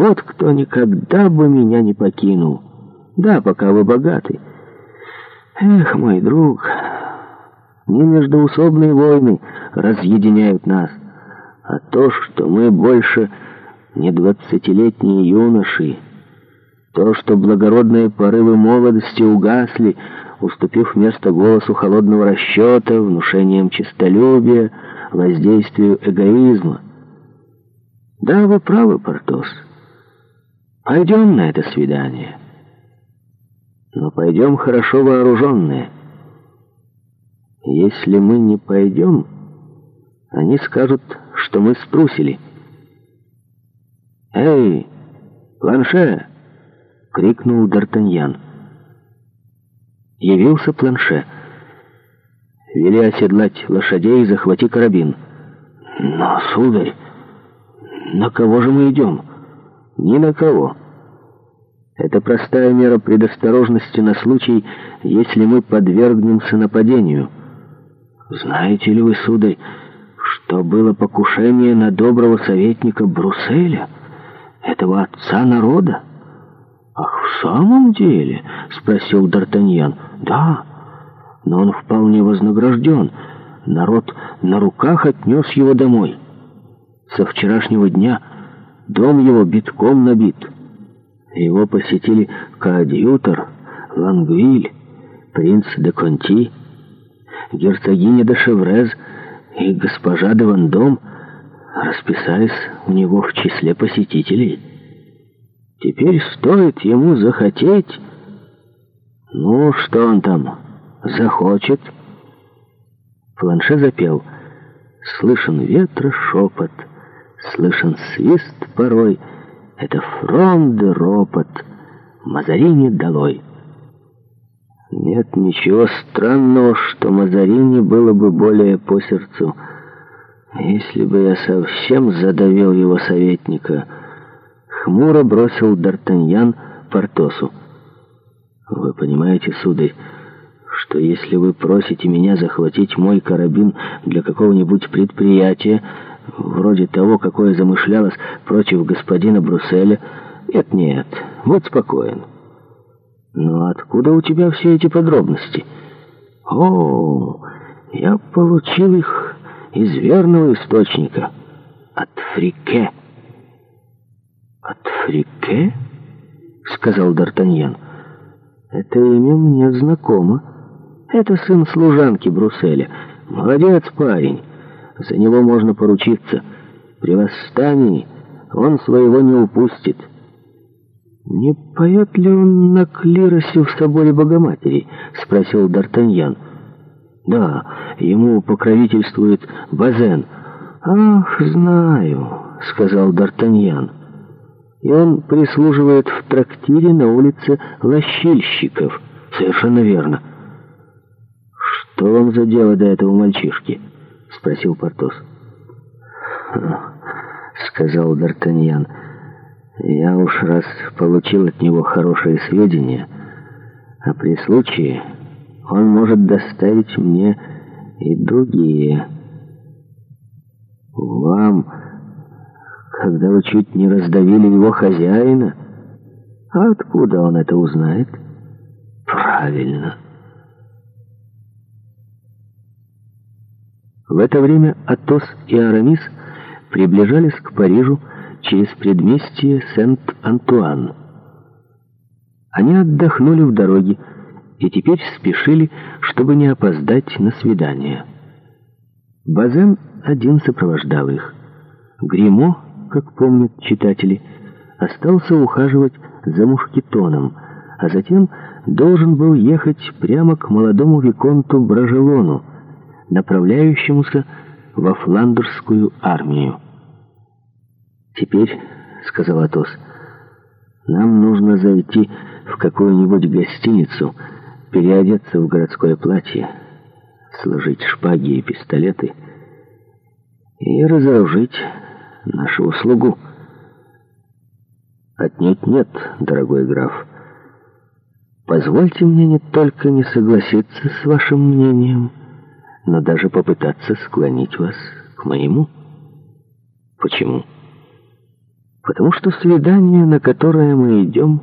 Вот кто никогда бы меня не покинул. Да, пока вы богаты. Эх, мой друг, не междоусобные войны разъединяют нас, а то, что мы больше не двадцатилетние юноши, то, что благородные порывы молодости угасли, уступив место голосу холодного расчета, внушением честолюбия, воздействию эгоизма. Да, вы правы, Портос. Пойдем на это свидание. Но пойдем хорошо вооруженные. Если мы не пойдем, они скажут, что мы струсили. «Эй, планше!» — крикнул Д'Артаньян. Явился планше. Вели оседлать лошадей и захвати карабин. «Но, сударь, на кого же мы идем?» Ни на кого. Это простая мера предосторожности на случай, если мы подвергнемся нападению. Знаете ли вы, сударь, что было покушение на доброго советника Брусселя, этого отца народа? «Ах, в самом деле?» — спросил Д'Артаньян. «Да, но он вполне вознагражден. Народ на руках отнес его домой. Со вчерашнего дня...» Дом его битком набит. Его посетили коадьютор, Лангвиль, принц де Конти, герцогиня де Шеврез и госпожа де Вандом расписались у него в числе посетителей. Теперь стоит ему захотеть... Ну, что он там, захочет? Планше запел. Слышен ветра шепот — слышен свист порой, это фронды ропот, Мазарини долой. Нет ничего странного, что Мазарини было бы более по сердцу, если бы я совсем задавил его советника. Хмуро бросил Д'Артаньян Портосу. «Вы понимаете, сударь, что если вы просите меня захватить мой карабин для какого-нибудь предприятия, вроде того, какое замышлялось против господина Брусселя, нет-нет, вот спокоен. Но откуда у тебя все эти подробности? О, я получил их из верного источника. От Фрике. От Фрике? Сказал Д'Артаньян. Это имя мне знакомо. Это сын служанки Брусселя. Молодец парень. За него можно поручиться. При восстании он своего не упустит. «Не поет ли он на клиросе в соборе Богоматери?» — спросил Д'Артаньян. «Да, ему покровительствует Базен». «Ах, знаю», — сказал Д'Артаньян. «И он прислуживает в трактире на улице Лощильщиков». «Совершенно верно». «Что вам за дело до этого мальчишки?» — спросил Портос. «Сказал Д'Артаньян, я уж раз получил от него хорошие сведения, а при случае он может доставить мне и другие. Вам, когда вы чуть не раздавили его хозяина, откуда он это узнает?» «Правильно». В это время Атос и Арамис приближались к Парижу через предместье Сент-Антуан. Они отдохнули в дороге и теперь спешили, чтобы не опоздать на свидание. Базен один сопровождал их. Гримо, как помнят читатели, остался ухаживать за мушкетоном, а затем должен был ехать прямо к молодому Виконту Брожелону, направляющемуся во фландерскую армию. «Теперь», — сказал Атос, — «нам нужно зайти в какую-нибудь гостиницу, переодеться в городское платье, сложить шпаги и пистолеты и разоружить нашу слугу». «Отнюдь нет, дорогой граф. Позвольте мне не только не согласиться с вашим мнением» но даже попытаться склонить вас к моему. Почему? Потому что свидание, на которое мы идем,